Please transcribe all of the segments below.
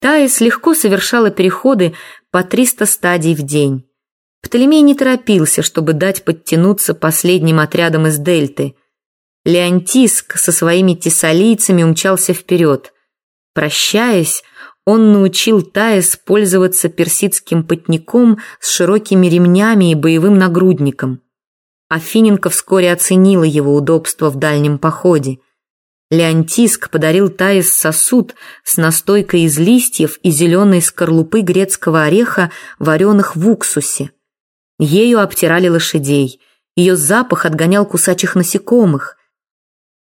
Таис легко совершала переходы по 300 стадий в день. Птолемей не торопился, чтобы дать подтянуться последним отрядам из Дельты. Леонтиск со своими тессалийцами умчался вперед. Прощаясь, он научил Таис пользоваться персидским потником с широкими ремнями и боевым нагрудником. Афиненко вскоре оценила его удобство в дальнем походе. Леонтиск подарил Таис сосуд с настойкой из листьев и зеленой скорлупы грецкого ореха, вареных в уксусе. Ею обтирали лошадей. Ее запах отгонял кусачих насекомых.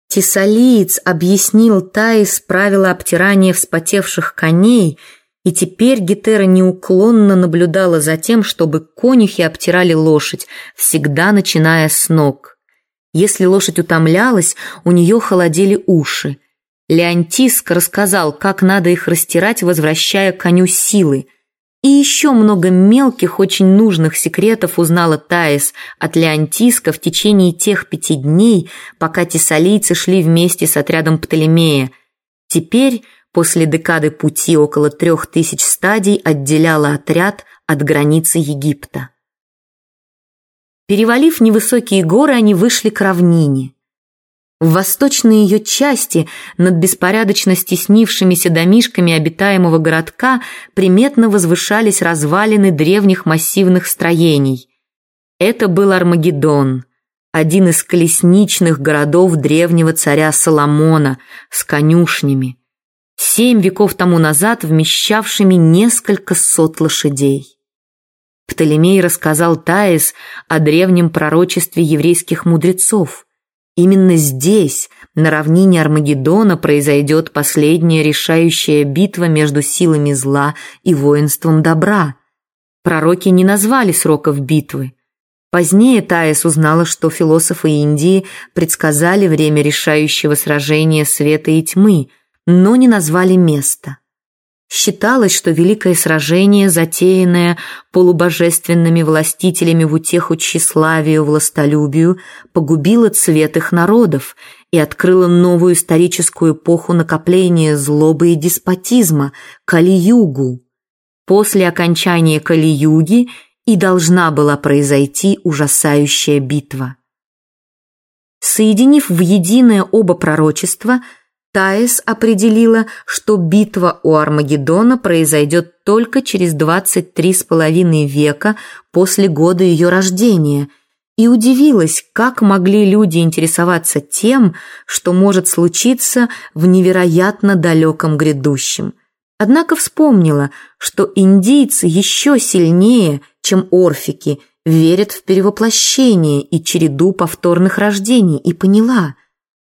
Тесалиец объяснил Таис правила обтирания вспотевших коней, и теперь Гетера неуклонно наблюдала за тем, чтобы конюхи обтирали лошадь, всегда начиная с ног. Если лошадь утомлялась, у нее холодели уши. Леонтиск рассказал, как надо их растирать, возвращая коню силы – и еще много мелких, очень нужных секретов узнала Таис от Леонтиска в течение тех пяти дней, пока тессалийцы шли вместе с отрядом Птолемея. Теперь, после декады пути около трех тысяч стадий, отделяла отряд от границы Египта. Перевалив невысокие горы, они вышли к равнине. В восточной ее части, над беспорядочно стеснившимися домишками обитаемого городка, приметно возвышались развалины древних массивных строений. Это был Армагеддон, один из колесничных городов древнего царя Соломона с конюшнями, семь веков тому назад вмещавшими несколько сот лошадей. Птолемей рассказал Таис о древнем пророчестве еврейских мудрецов – Именно здесь, на равнине Армагеддона, произойдет последняя решающая битва между силами зла и воинством добра. Пророки не назвали сроков битвы. Позднее Таис узнала, что философы Индии предсказали время решающего сражения света и тьмы, но не назвали место. Считалось, что великое сражение, затеянное полубожественными властителями в утеху тщеславию, властолюбию, погубило цвет их народов и открыло новую историческую эпоху накопления злобы и деспотизма – Кали-югу. После окончания Кали-юги и должна была произойти ужасающая битва. Соединив в единое оба пророчества – Таис определила, что битва у Армагеддона произойдет только через 23 с половиной века после года ее рождения, и удивилась, как могли люди интересоваться тем, что может случиться в невероятно далеком грядущем. Однако вспомнила, что индийцы еще сильнее, чем орфики, верят в перевоплощение и череду повторных рождений, и поняла,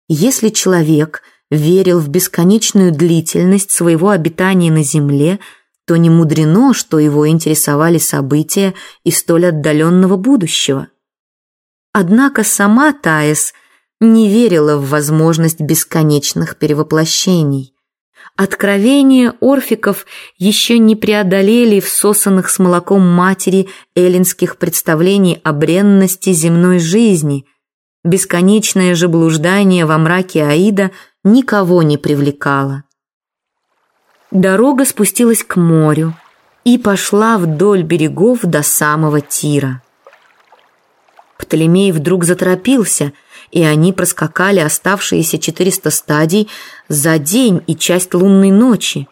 если человек – верил в бесконечную длительность своего обитания на Земле, то не мудрено, что его интересовали события из столь отдаленного будущего. Однако сама Таис не верила в возможность бесконечных перевоплощений. Откровения орфиков еще не преодолели всосанных с молоком матери эллинских представлений о бренности земной жизни. Бесконечное же блуждание во мраке Аида – никого не привлекала. Дорога спустилась к морю и пошла вдоль берегов до самого Тира. Птолемей вдруг заторопился, и они проскакали оставшиеся 400 стадий за день и часть лунной ночи.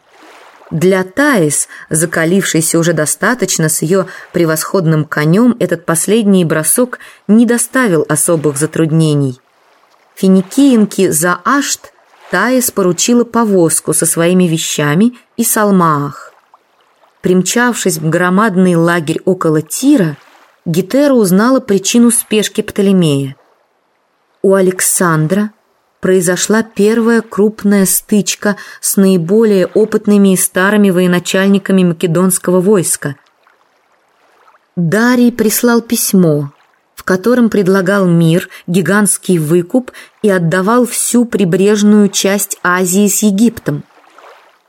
Для Таис, закалившейся уже достаточно с ее превосходным конем, этот последний бросок не доставил особых затруднений. Финикиенки за Ашт Таис поручила повозку со своими вещами и салмаах. Примчавшись в громадный лагерь около Тира, Гетера узнала причину спешки Птолемея. У Александра произошла первая крупная стычка с наиболее опытными и старыми военачальниками македонского войска. Дарий прислал письмо, в котором предлагал мир, гигантский выкуп и отдавал всю прибрежную часть Азии с Египтом.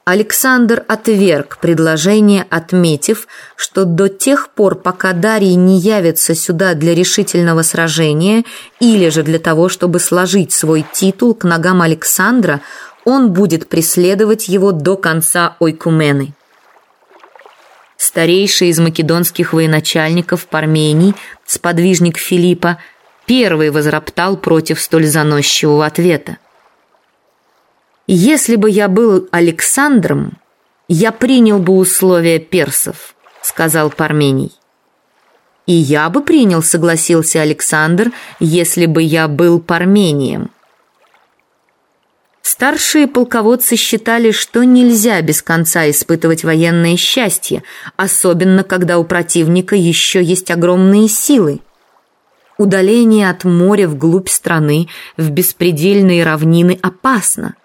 Александр отверг предложение, отметив, что до тех пор, пока Дарий не явится сюда для решительного сражения или же для того, чтобы сложить свой титул к ногам Александра, он будет преследовать его до конца Ойкумены. Старейший из македонских военачальников Пармений, сподвижник Филиппа, первый возроптал против столь заносчивого ответа. «Если бы я был Александром, я принял бы условия персов», — сказал Пармений. «И я бы принял», — согласился Александр, «если бы я был Пармением». Старшие полководцы считали, что нельзя без конца испытывать военное счастье, особенно когда у противника еще есть огромные силы. Удаление от моря вглубь страны, в беспредельные равнины опасно.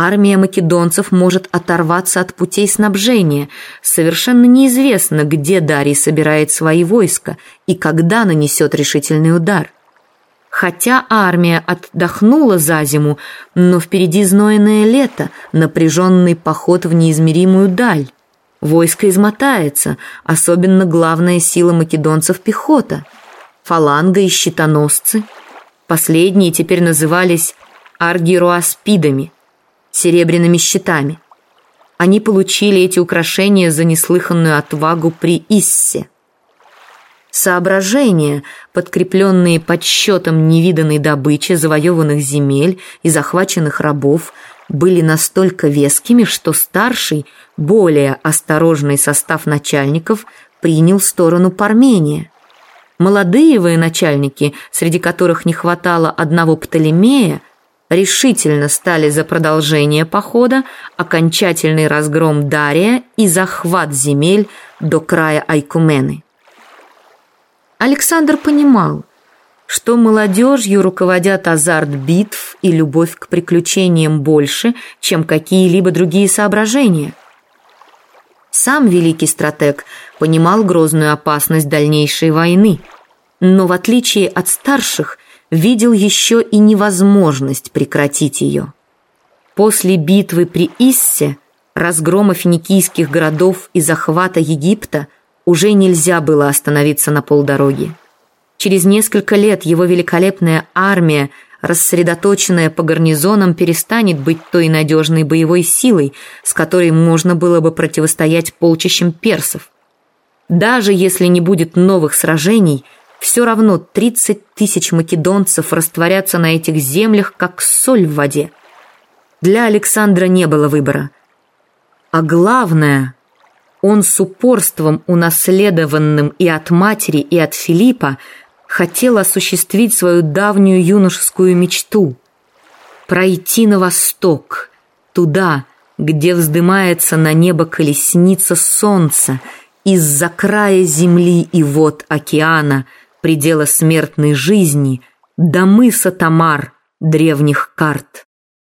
Армия македонцев может оторваться от путей снабжения. Совершенно неизвестно, где Дарий собирает свои войска и когда нанесет решительный удар. Хотя армия отдохнула за зиму, но впереди знойное лето, напряженный поход в неизмеримую даль. Войско измотается, особенно главная сила македонцев – пехота. Фаланга и щитоносцы. Последние теперь назывались аргироаспидами, серебряными щитами. Они получили эти украшения за неслыханную отвагу при Иссе – Соображения, подкрепленные подсчетом невиданной добычи, завоеванных земель и захваченных рабов, были настолько вескими, что старший, более осторожный состав начальников принял сторону Пармения. Молодые военачальники, среди которых не хватало одного Птолемея, решительно стали за продолжение похода, окончательный разгром Дария и захват земель до края Айкумены. Александр понимал, что молодежью руководят азарт битв и любовь к приключениям больше, чем какие-либо другие соображения. Сам великий стратег понимал грозную опасность дальнейшей войны, но в отличие от старших видел еще и невозможность прекратить ее. После битвы при Иссе, разгрома финикийских городов и захвата Египта – уже нельзя было остановиться на полдороги. Через несколько лет его великолепная армия, рассредоточенная по гарнизонам, перестанет быть той надежной боевой силой, с которой можно было бы противостоять полчищам персов. Даже если не будет новых сражений, все равно 30 тысяч македонцев растворятся на этих землях, как соль в воде. Для Александра не было выбора. А главное – он с упорством, унаследованным и от матери, и от Филиппа, хотел осуществить свою давнюю юношескую мечту – пройти на восток, туда, где вздымается на небо колесница солнца, из-за края земли и вод океана, предела смертной жизни, до мыса Тамар древних карт.